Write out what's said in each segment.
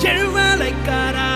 Jerry Raleigh got out.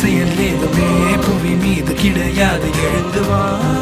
செயல் ஏதுமே புவி மீது கிடையாது. எழுந்துவான்